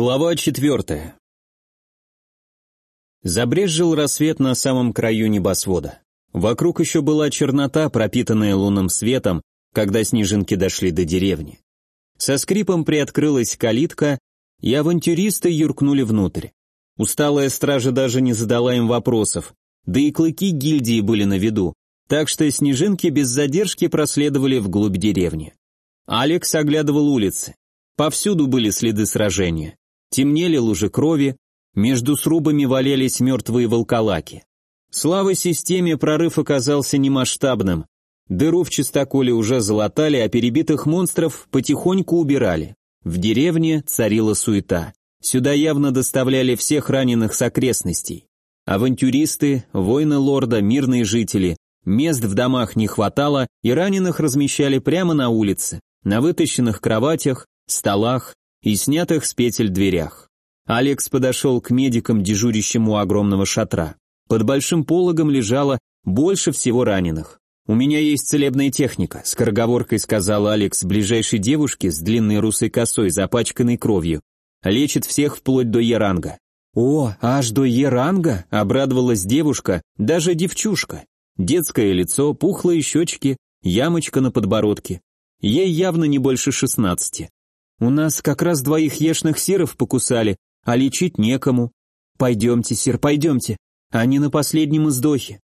Глава четвертая. Забрезжил рассвет на самом краю небосвода. Вокруг еще была чернота, пропитанная лунным светом, когда снежинки дошли до деревни. Со скрипом приоткрылась калитка, и авантюристы юркнули внутрь. Усталая стража даже не задала им вопросов, да и клыки гильдии были на виду, так что снежинки без задержки проследовали вглубь деревни. Алекс оглядывал улицы. Повсюду были следы сражения. Темнели лужи крови, между срубами валялись мертвые волколаки. Слава системе, прорыв оказался немасштабным. Дыру в чистоколе уже залатали, а перебитых монстров потихоньку убирали. В деревне царила суета. Сюда явно доставляли всех раненых с окрестностей. Авантюристы, воины лорда, мирные жители. Мест в домах не хватало, и раненых размещали прямо на улице, на вытащенных кроватях, столах и снятых с петель дверях. Алекс подошел к медикам, дежурящим у огромного шатра. Под большим пологом лежало больше всего раненых. «У меня есть целебная техника», — скороговоркой сказал Алекс ближайшей девушке с длинной русой косой, запачканной кровью. «Лечит всех вплоть до Еранга». «О, аж до Еранга?» — обрадовалась девушка, даже девчушка. Детское лицо, пухлые щечки, ямочка на подбородке. Ей явно не больше шестнадцати. У нас как раз двоих ешных сиров покусали, а лечить некому. Пойдемте, сир, пойдемте. Они на последнем издохе.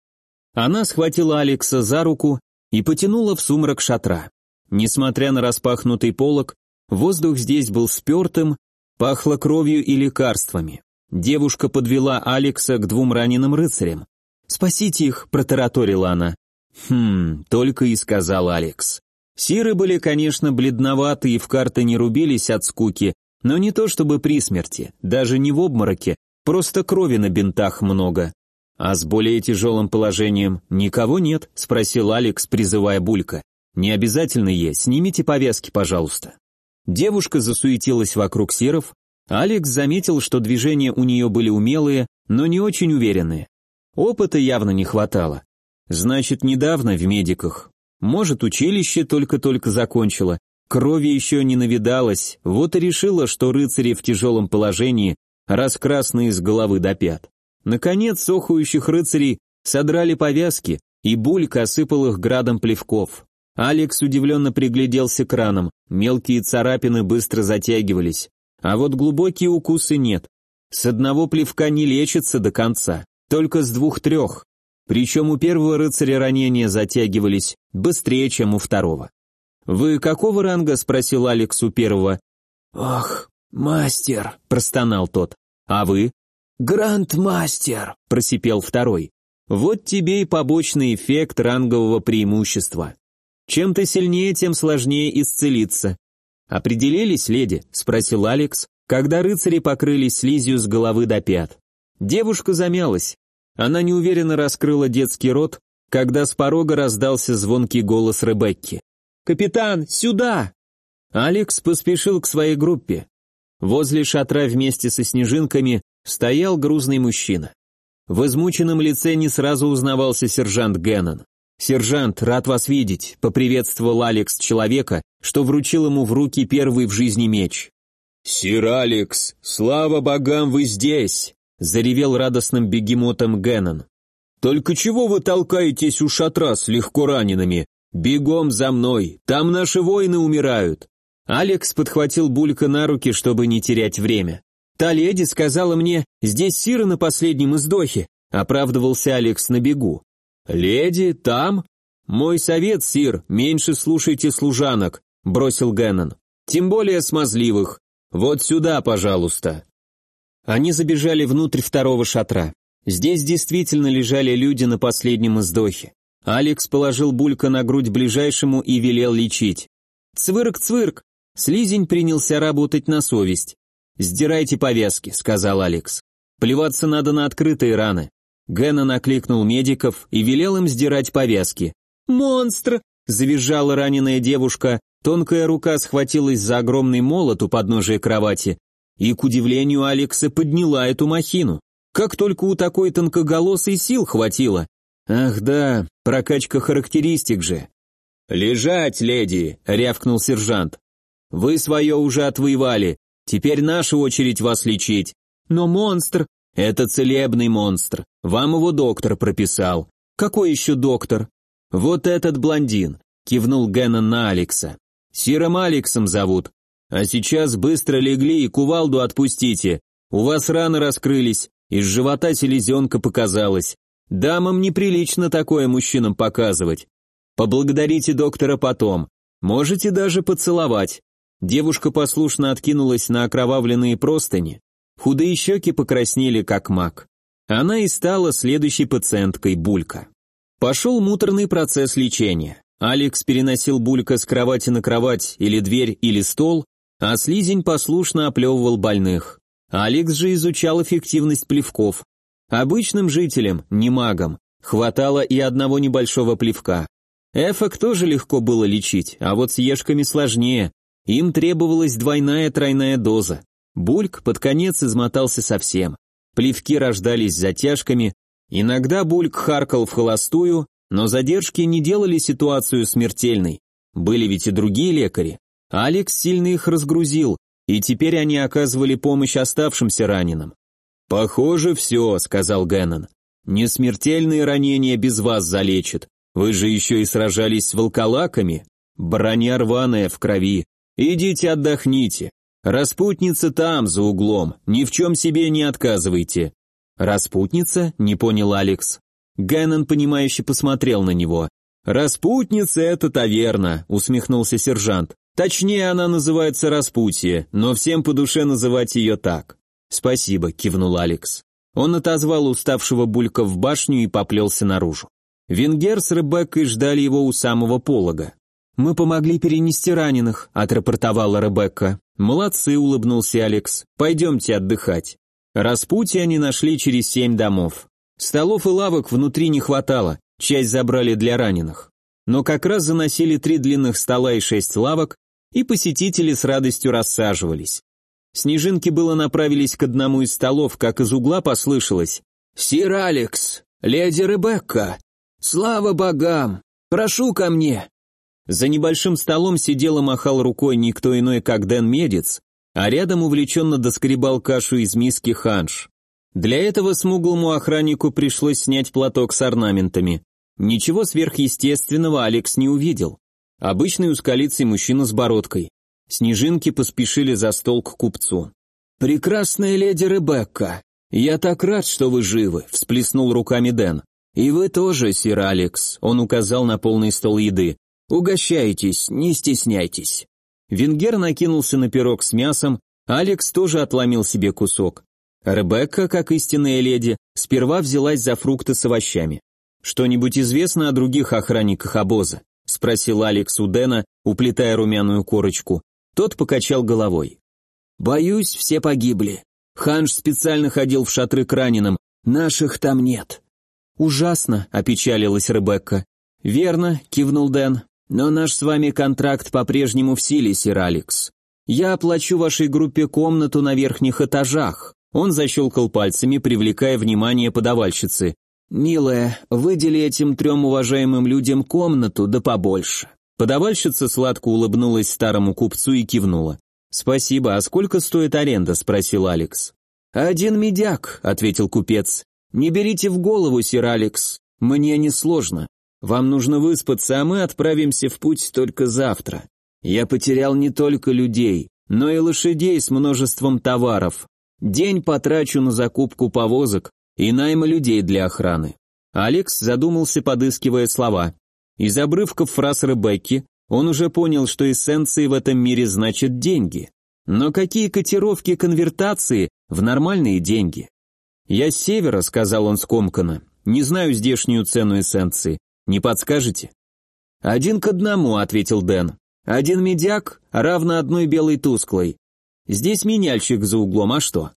Она схватила Алекса за руку и потянула в сумрак шатра. Несмотря на распахнутый полог, воздух здесь был спертым, пахло кровью и лекарствами. Девушка подвела Алекса к двум раненым рыцарям. «Спасите их», — протараторила она. «Хм, только и сказал Алекс. Сиры были, конечно, бледноваты и в карты не рубились от скуки, но не то чтобы при смерти, даже не в обмороке, просто крови на бинтах много. А с более тяжелым положением никого нет, спросил Алекс, призывая Булька. Не обязательно есть, снимите повязки, пожалуйста. Девушка засуетилась вокруг сиров, Алекс заметил, что движения у нее были умелые, но не очень уверенные. Опыта явно не хватало. Значит, недавно в медиках, может, училище только-только закончила, крови еще не навидалась, вот и решила, что рыцари в тяжелом положении, раз красные с головы до пят. Наконец, сохующих рыцарей содрали повязки, и Булька осыпал их градом плевков. Алекс удивленно пригляделся к ранам, мелкие царапины быстро затягивались, а вот глубокие укусы нет. С одного плевка не лечится до конца, только с двух-трех. Причем у первого рыцаря ранения затягивались быстрее, чем у второго. «Вы какого ранга?» — спросил Алекс у первого. «Ах, мастер!» — простонал тот. «А вы?» «Гранд-мастер!» — просипел второй. «Вот тебе и побочный эффект рангового преимущества. Чем ты сильнее, тем сложнее исцелиться». «Определились, леди?» — спросил Алекс, когда рыцари покрылись слизью с головы до пят. Девушка замялась. Она неуверенно раскрыла детский рот, когда с порога раздался звонкий голос Ребекки. «Капитан, сюда!» Алекс поспешил к своей группе. Возле шатра вместе со снежинками стоял грузный мужчина. В измученном лице не сразу узнавался сержант Геннон. «Сержант, рад вас видеть», — поприветствовал Алекс человека, что вручил ему в руки первый в жизни меч. «Сир Алекс, слава богам, вы здесь!» Заревел радостным бегемотом Геннон. «Только чего вы толкаетесь у шатра с легко ранеными? Бегом за мной, там наши воины умирают!» Алекс подхватил Булька на руки, чтобы не терять время. «Та леди сказала мне, здесь Сира на последнем издохе», оправдывался Алекс на бегу. «Леди, там?» «Мой совет, Сир, меньше слушайте служанок», бросил Геннон. «Тем более смазливых. Вот сюда, пожалуйста». Они забежали внутрь второго шатра. Здесь действительно лежали люди на последнем издохе. Алекс положил Булька на грудь ближайшему и велел лечить. «Цвырк, цвырк!» Слизень принялся работать на совесть. «Сдирайте повязки», — сказал Алекс. «Плеваться надо на открытые раны». Гена накликнул медиков и велел им сдирать повязки. «Монстр!» — завизжала раненая девушка, тонкая рука схватилась за огромный молот у подножия кровати и, к удивлению Алекса, подняла эту махину. Как только у такой тонкоголосой сил хватило. Ах да, прокачка характеристик же. «Лежать, леди!» — рявкнул сержант. «Вы свое уже отвоевали. Теперь наша очередь вас лечить. Но монстр... Это целебный монстр. Вам его доктор прописал. Какой еще доктор? Вот этот блондин. Кивнул Геннон на Алекса. Сиром Алексом зовут. А сейчас быстро легли и кувалду отпустите. У вас раны раскрылись, из живота селезенка показалась. Дамам неприлично такое мужчинам показывать. Поблагодарите доктора потом. Можете даже поцеловать. Девушка послушно откинулась на окровавленные простыни. Худые щеки покраснели, как мак. Она и стала следующей пациенткой Булька. Пошел муторный процесс лечения. Алекс переносил Булька с кровати на кровать, или дверь, или стол, а слизень послушно оплевывал больных. Алекс же изучал эффективность плевков. Обычным жителям, не магам, хватало и одного небольшого плевка. Эфок тоже легко было лечить, а вот с ешками сложнее. Им требовалась двойная-тройная доза. Бульк под конец измотался совсем. Плевки рождались затяжками, иногда Бульк харкал в холостую, но задержки не делали ситуацию смертельной. Были ведь и другие лекари. Алекс сильно их разгрузил, и теперь они оказывали помощь оставшимся раненым. «Похоже, все», — сказал Геннон. «Несмертельные ранения без вас залечат. Вы же еще и сражались с волколаками. Броня рваная в крови. Идите отдохните. Распутница там, за углом. Ни в чем себе не отказывайте». «Распутница?» — не понял Алекс. Геннон, понимающе посмотрел на него. «Распутница — это таверна», — усмехнулся сержант. Точнее, она называется Распутье, но всем по душе называть ее так. Спасибо, кивнул Алекс. Он отозвал уставшего Булька в башню и поплелся наружу. Венгер с Ребеккой ждали его у самого полога. «Мы помогли перенести раненых», — отрапортовала Ребекка. «Молодцы», — улыбнулся Алекс. «Пойдемте отдыхать». Распутье они нашли через семь домов. Столов и лавок внутри не хватало, часть забрали для раненых. Но как раз заносили три длинных стола и шесть лавок, и посетители с радостью рассаживались. Снежинки было направились к одному из столов, как из угла послышалось «Сир Алекс, леди Ребекка, слава богам, прошу ко мне». За небольшим столом сидел и махал рукой никто иной, как Дэн Медец, а рядом увлеченно доскребал кашу из миски ханш. Для этого смуглому охраннику пришлось снять платок с орнаментами. Ничего сверхъестественного Алекс не увидел. Обычный узколицый мужчина с бородкой. Снежинки поспешили за стол к купцу. «Прекрасная леди Ребекка, я так рад, что вы живы», — всплеснул руками Дэн. «И вы тоже, сир Алекс», — он указал на полный стол еды. «Угощайтесь, не стесняйтесь». Венгер накинулся на пирог с мясом, Алекс тоже отломил себе кусок. Ребекка, как истинная леди, сперва взялась за фрукты с овощами. Что-нибудь известно о других охранниках обоза? — спросил Алекс у Дэна, уплетая румяную корочку. Тот покачал головой. «Боюсь, все погибли. Ханш специально ходил в шатры к раненым. Наших там нет». «Ужасно», — опечалилась Ребекка. «Верно», — кивнул Дэн. «Но наш с вами контракт по-прежнему в силе, сир Алекс. Я оплачу вашей группе комнату на верхних этажах». Он защелкал пальцами, привлекая внимание подавальщицы. «Милая, выдели этим трем уважаемым людям комнату, да побольше». Подавальщица сладко улыбнулась старому купцу и кивнула. «Спасибо, а сколько стоит аренда?» – спросил Алекс. «Один медяк», – ответил купец. «Не берите в голову, сир Алекс, мне несложно. Вам нужно выспаться, а мы отправимся в путь только завтра. Я потерял не только людей, но и лошадей с множеством товаров. День потрачу на закупку повозок, и найма людей для охраны. Алекс задумался, подыскивая слова. Из обрывков фраз Ребекки он уже понял, что эссенции в этом мире значат деньги. Но какие котировки конвертации в нормальные деньги? «Я с севера», — сказал он скомканно. «Не знаю здешнюю цену эссенции. Не подскажете?» «Один к одному», — ответил Дэн. «Один медяк равно одной белой тусклой. Здесь меняльщик за углом, а что?»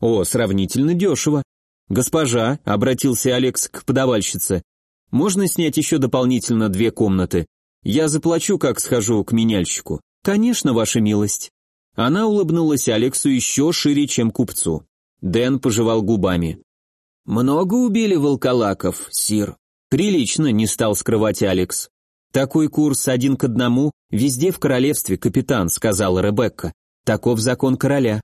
«О, сравнительно дешево. «Госпожа», — обратился Алекс к подавальщице, — «можно снять еще дополнительно две комнаты? Я заплачу, как схожу к меняльщику». «Конечно, ваша милость». Она улыбнулась Алексу еще шире, чем купцу. Дэн пожевал губами. «Много убили волколаков, сир?» «Прилично», — не стал скрывать Алекс. «Такой курс один к одному везде в королевстве, капитан», — сказала Ребекка. Таков закон короля.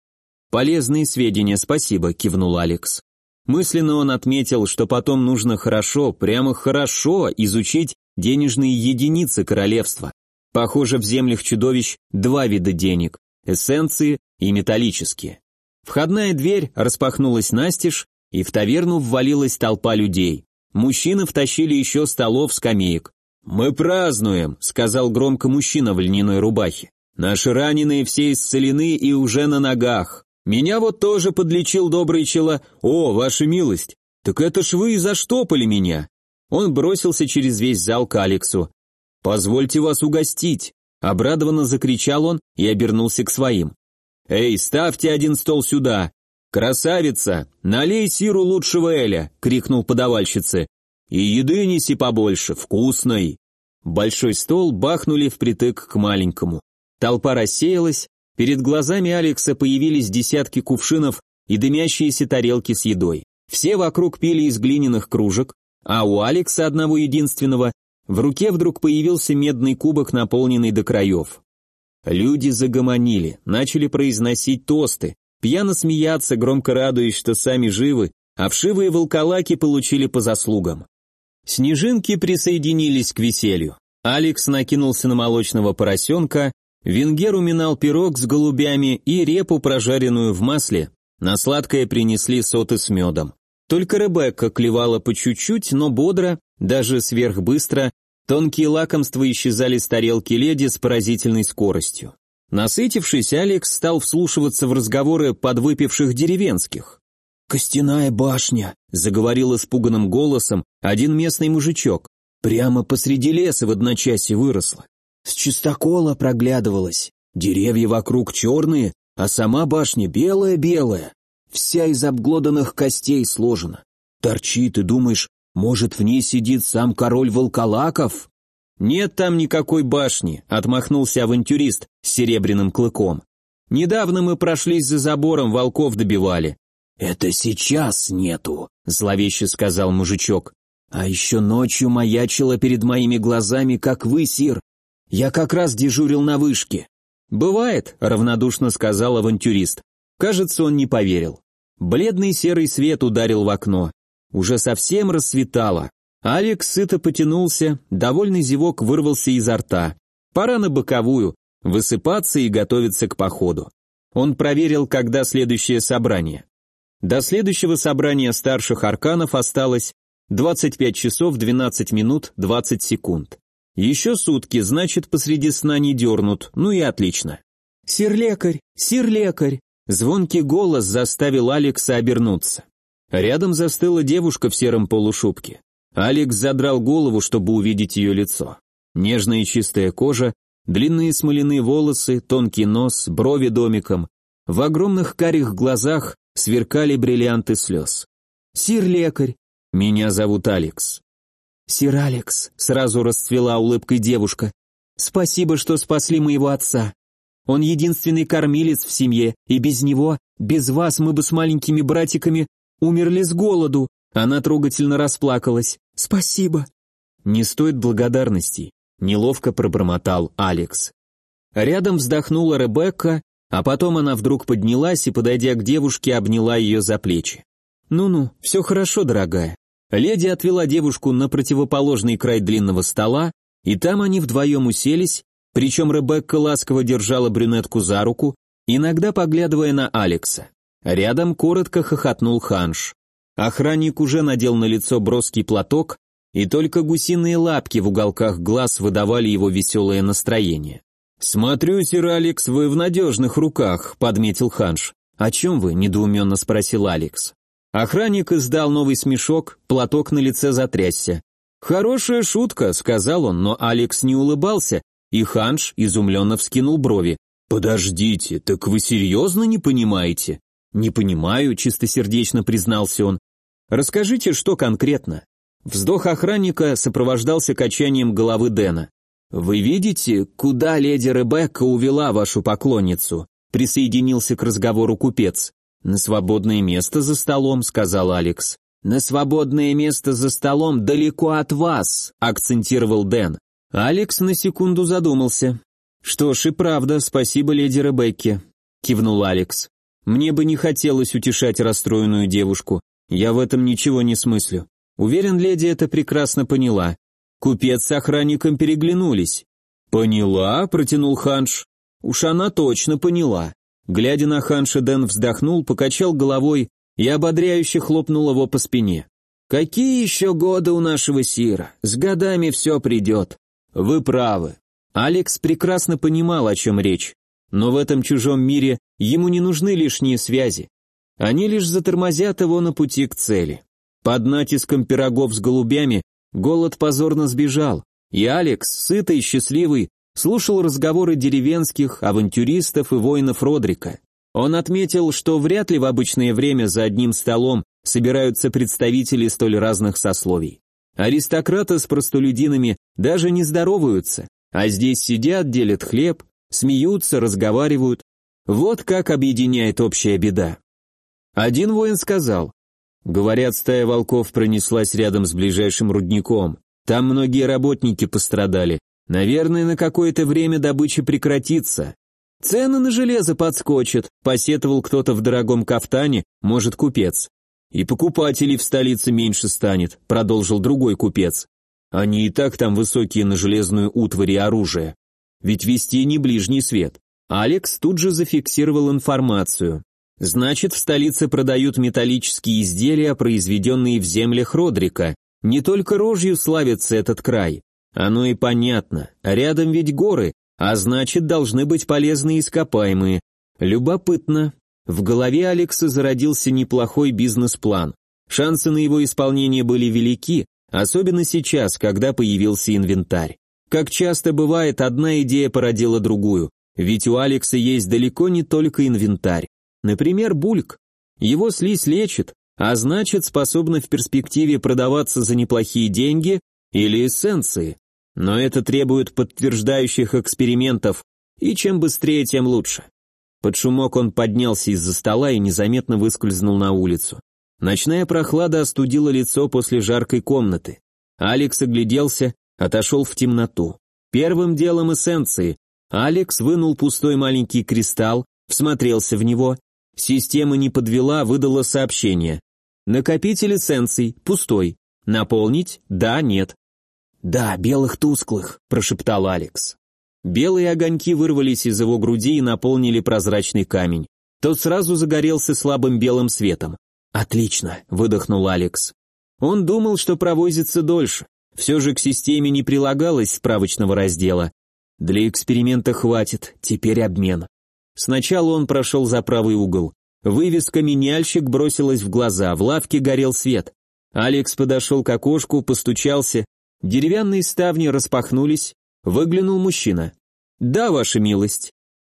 Полезные сведения, спасибо, кивнул Алекс. Мысленно он отметил, что потом нужно хорошо, прямо хорошо изучить денежные единицы королевства. Похоже, в землях чудовищ два вида денег – эссенции и металлические. Входная дверь распахнулась настежь, и в таверну ввалилась толпа людей. Мужчины втащили еще столов, скамеек. «Мы празднуем», — сказал громко мужчина в льняной рубахе. «Наши раненые все исцелены и уже на ногах. Меня вот тоже подлечил добрый чела. О, ваша милость, так это ж вы и заштопали меня». Он бросился через весь зал к Алексу. «Позвольте вас угостить», — обрадованно закричал он и обернулся к своим. «Эй, ставьте один стол сюда!» «Красавица! Налей сиру лучшего Эля!» — крикнул подавальщице. «И еды неси побольше, вкусной!» Большой стол бахнули впритык к маленькому. Толпа рассеялась, перед глазами Алекса появились десятки кувшинов и дымящиеся тарелки с едой. Все вокруг пили из глиняных кружек, а у Алекса, одного единственного, в руке вдруг появился медный кубок, наполненный до краев. Люди загомонили, начали произносить тосты, пьяно смеяться, громко радуясь, что сами живы, а вшивые волколаки получили по заслугам. Снежинки присоединились к веселью. Алекс накинулся на молочного поросенка, Венгер уминал пирог с голубями и репу, прожаренную в масле. На сладкое принесли соты с медом. Только Ребекка клевала по чуть-чуть, но бодро, даже сверхбыстро, Тонкие лакомства исчезали с тарелки леди с поразительной скоростью. Насытившись, Алекс стал вслушиваться в разговоры подвыпивших деревенских. «Костяная башня», — заговорил испуганным голосом один местный мужичок. «Прямо посреди леса в одночасье выросла. С чистокола проглядывалась. Деревья вокруг черные, а сама башня белая-белая. Вся из обглоданных костей сложена. Торчит и думаешь, может, в ней сидит сам король волколаков? Нет там никакой башни, отмахнулся авантюрист с серебряным клыком. Недавно мы прошлись за забором, волков добивали. Это сейчас нету, зловеще сказал мужичок. А еще ночью маячило перед моими глазами, как вы, сир. Я как раз дежурил на вышке. Бывает, равнодушно сказал авантюрист. Кажется, он не поверил. Бледный серый свет ударил в окно. Уже совсем рассветало. Алекс сыто потянулся, довольный зевок вырвался изо рта. Пора на боковую, высыпаться и готовиться к походу. Он проверил, когда следующее собрание. До следующего собрания старших арканов осталось 25 часов 12 минут 20 секунд. Еще сутки, значит, посреди сна не дернут, ну и отлично. «Сир-лекарь! Сир-лекарь!» Звонкий голос заставил Алекса обернуться. Рядом застыла девушка в сером полушубке. Алекс задрал голову, чтобы увидеть ее лицо. Нежная и чистая кожа, длинные смоляные волосы, тонкий нос, брови домиком. В огромных карих глазах сверкали бриллианты слез. «Сир-лекарь, меня зовут Алекс». «Сир Алекс», — сразу расцвела улыбкой девушка. «Спасибо, что спасли моего отца. Он единственный кормилец в семье, и без него, без вас мы бы с маленькими братиками Умерли с голоду. Она трогательно расплакалась. Спасибо. Не стоит благодарностей. Неловко пробормотал Алекс. Рядом вздохнула Ребекка, а потом она вдруг поднялась и, подойдя к девушке, обняла ее за плечи. «Ну-ну, все хорошо, дорогая». Леди отвела девушку на противоположный край длинного стола, и там они вдвоем уселись, причем Ребекка ласково держала брюнетку за руку, иногда поглядывая на Алекса. Рядом коротко хохотнул Ханш. Охранник уже надел на лицо броский платок, и только гусиные лапки в уголках глаз выдавали его веселое настроение. «Смотрю, сир Алекс, вы в надежных руках», — подметил Ханш. «О чем вы?» — недоуменно спросил Алекс. Охранник издал новый смешок, платок на лице затрясся. «Хорошая шутка», — сказал он, но Алекс не улыбался, и Ханш изумленно вскинул брови. «Подождите, так вы серьезно не понимаете?» «Не понимаю», — чистосердечно признался он. «Расскажите, что конкретно?» Вздох охранника сопровождался качанием головы Дэна. «Вы видите, куда леди Ребекка увела вашу поклонницу?» Присоединился к разговору купец. «На свободное место за столом», — сказал Алекс. «На свободное место за столом далеко от вас», — акцентировал Дэн. Алекс на секунду задумался. «Что ж и правда, спасибо леди Ребекке. кивнул Алекс. Мне бы не хотелось утешать расстроенную девушку. Я в этом ничего не смыслю. Уверен, леди это прекрасно поняла. Купец с охранником переглянулись. «Поняла?» – протянул Ханш. Уж она точно поняла. Глядя на Ханша, Дэн вздохнул, покачал головой и ободряюще хлопнул его по спине. «Какие еще годы у нашего Сира? С годами все придет». «Вы правы». Алекс прекрасно понимал, о чем речь, но в этом чужом мире ему не нужны лишние связи. Они лишь затормозят его на пути к цели. Под натиском пирогов с голубями голод позорно сбежал, и Алекс, сытый, счастливый, слушал разговоры деревенских, авантюристов и воинов Родрика. Он отметил, что вряд ли в обычное время за одним столом собираются представители столь разных сословий. Аристократы с простолюдинами даже не здороваются, а здесь сидят, делят хлеб, смеются, разговаривают. Вот как объединяет общая беда. Один воин сказал, говорят, стая волков пронеслась рядом с ближайшим рудником. Там многие работники пострадали. Наверное, на какое-то время добыча прекратится. Цены на железо подскочат, посетовал кто-то в дорогом кафтане, может, купец. И покупателей в столице меньше станет, продолжил другой купец. Они и так там высокие на железную утварь и оружие. Ведь вести не ближний свет. Алекс тут же зафиксировал информацию. Значит, в столице продают металлические изделия, произведенные в землях Родрика. Не только рожью славится этот край. Оно и понятно. Рядом ведь горы, а значит, должны быть полезные ископаемые. Любопытно. В голове Алекса зародился неплохой бизнес-план. Шансы на его исполнение были велики, особенно сейчас, когда появился инвентарь. Как часто бывает, одна идея породила другую, ведь у Алекса есть далеко не только инвентарь. Например, бульк. Его слизь лечит, а значит, способна в перспективе продаваться за неплохие деньги или эссенции. Но это требует подтверждающих экспериментов, и чем быстрее, тем лучше. Под шумок он поднялся из-за стола и незаметно выскользнул на улицу. Ночная прохлада остудила лицо после жаркой комнаты. Алекс огляделся, отошел в темноту. Первым делом эссенции. Алекс вынул пустой маленький кристалл, всмотрелся в него. Система не подвела, выдала сообщение. Накопитель эссенций, пустой. Наполнить? Да, нет. «Да, белых тусклых», – прошептал Алекс. Белые огоньки вырвались из его груди и наполнили прозрачный камень. Тот сразу загорелся слабым белым светом. «Отлично», — выдохнул Алекс. Он думал, что провозится дольше. Все же к системе не прилагалось справочного раздела. Для эксперимента хватит, теперь обмен. Сначала он прошел за правый угол. Вывеска «Меняльщик» бросилась в глаза, в лавке горел свет. Алекс подошел к окошку, постучался. Деревянные ставни распахнулись, Выглянул мужчина. «Да, ваша милость».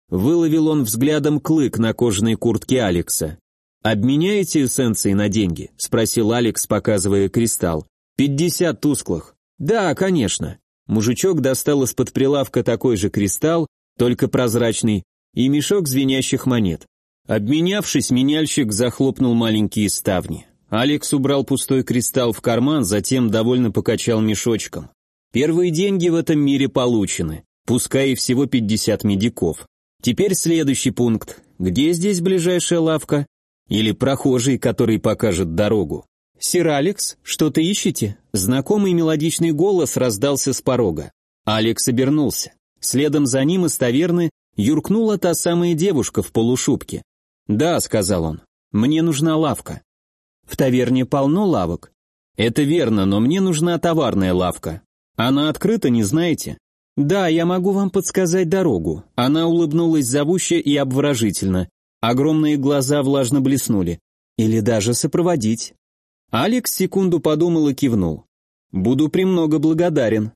Выловил он взглядом клык на кожаной куртке Алекса. «Обменяете эссенции на деньги?» – спросил Алекс, показывая кристалл. «Пятьдесят тусклых». «Да, конечно». Мужичок достал из-под прилавка такой же кристалл, только прозрачный, и мешок звенящих монет. Обменявшись, меняльщик захлопнул маленькие ставни. Алекс убрал пустой кристалл в карман, затем довольно покачал мешочком. Первые деньги в этом мире получены, пускай и всего 50 медиков. Теперь следующий пункт. Где здесь ближайшая лавка? Или прохожий, который покажет дорогу? «Сир Алекс, что-то ищете?» Знакомый мелодичный голос раздался с порога. Алекс обернулся. Следом за ним из таверны юркнула та самая девушка в полушубке. «Да», — сказал он, — «мне нужна лавка». «В таверне полно лавок?» «Это верно, но мне нужна товарная лавка. Она открыта, не знаете? Да, я могу вам подсказать дорогу. Она улыбнулась зовуще и обворожительно. Огромные глаза влажно блеснули. Или даже сопроводить. Алекс секунду подумал и кивнул. Буду премного благодарен.